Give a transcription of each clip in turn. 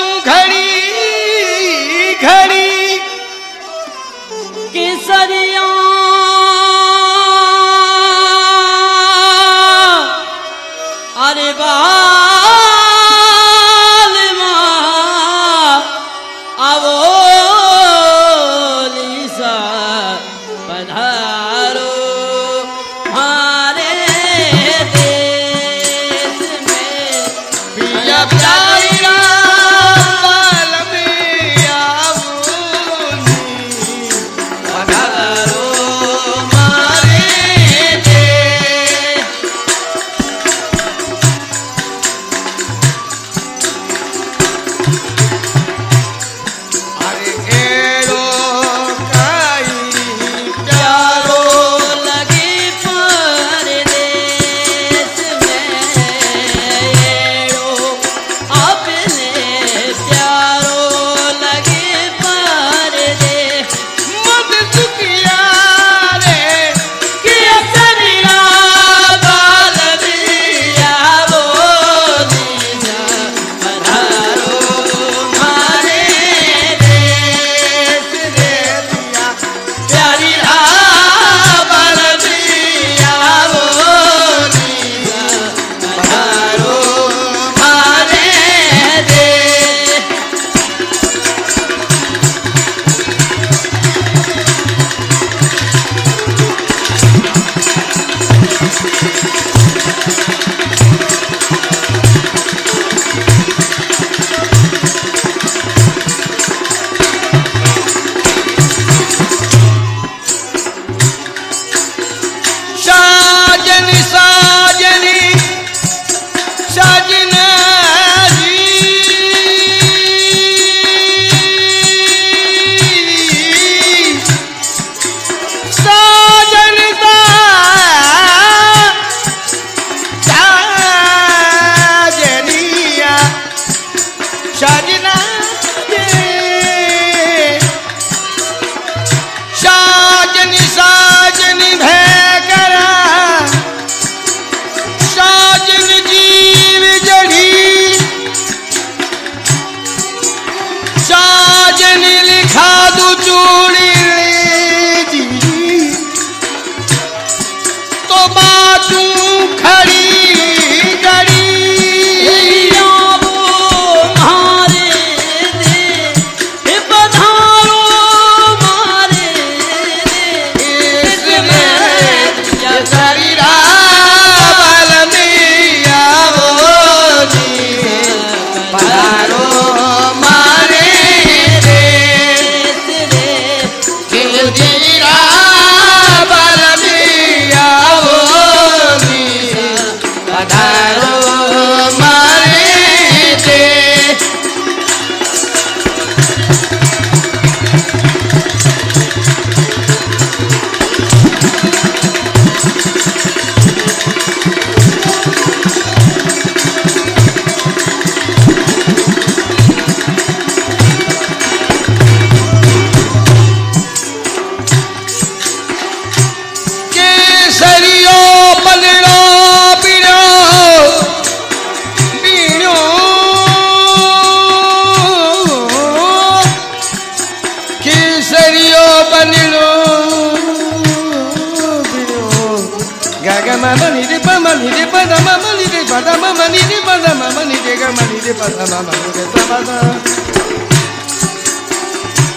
胸开。Já de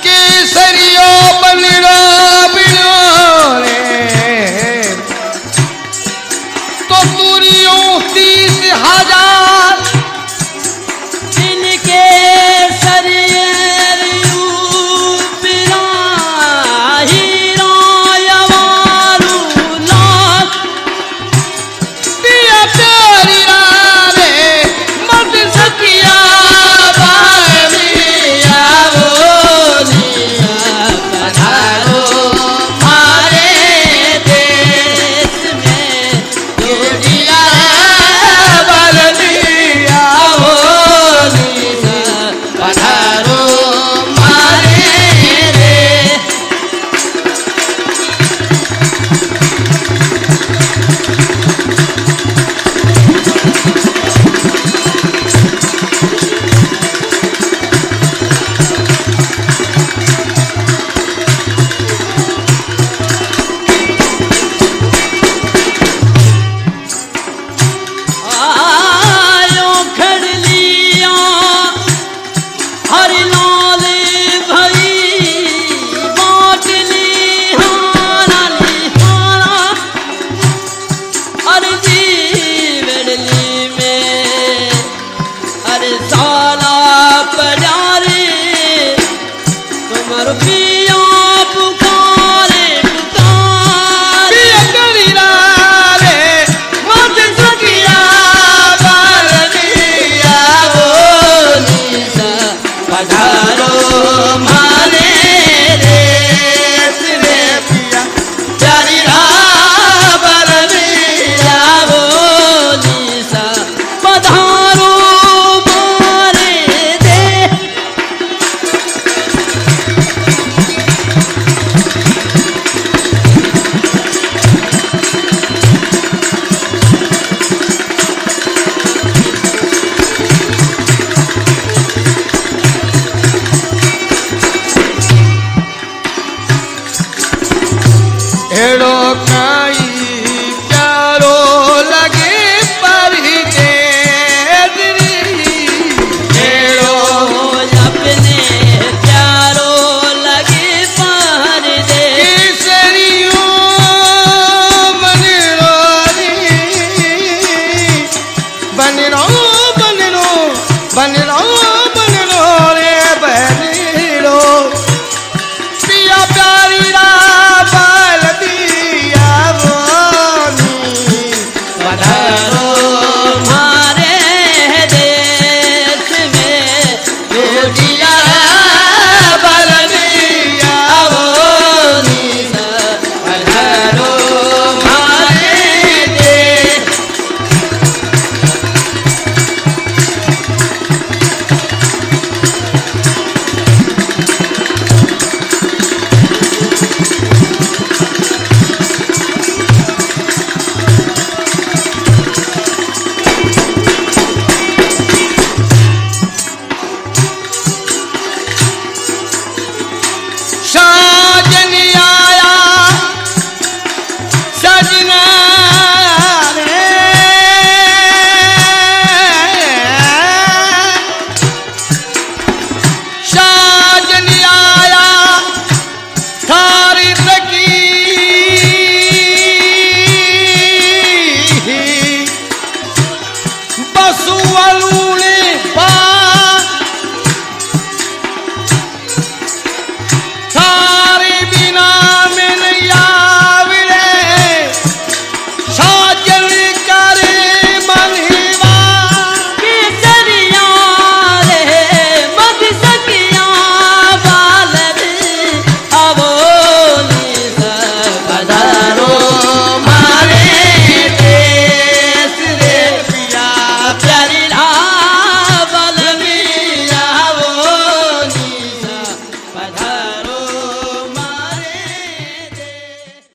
केसरिया रे बलिरा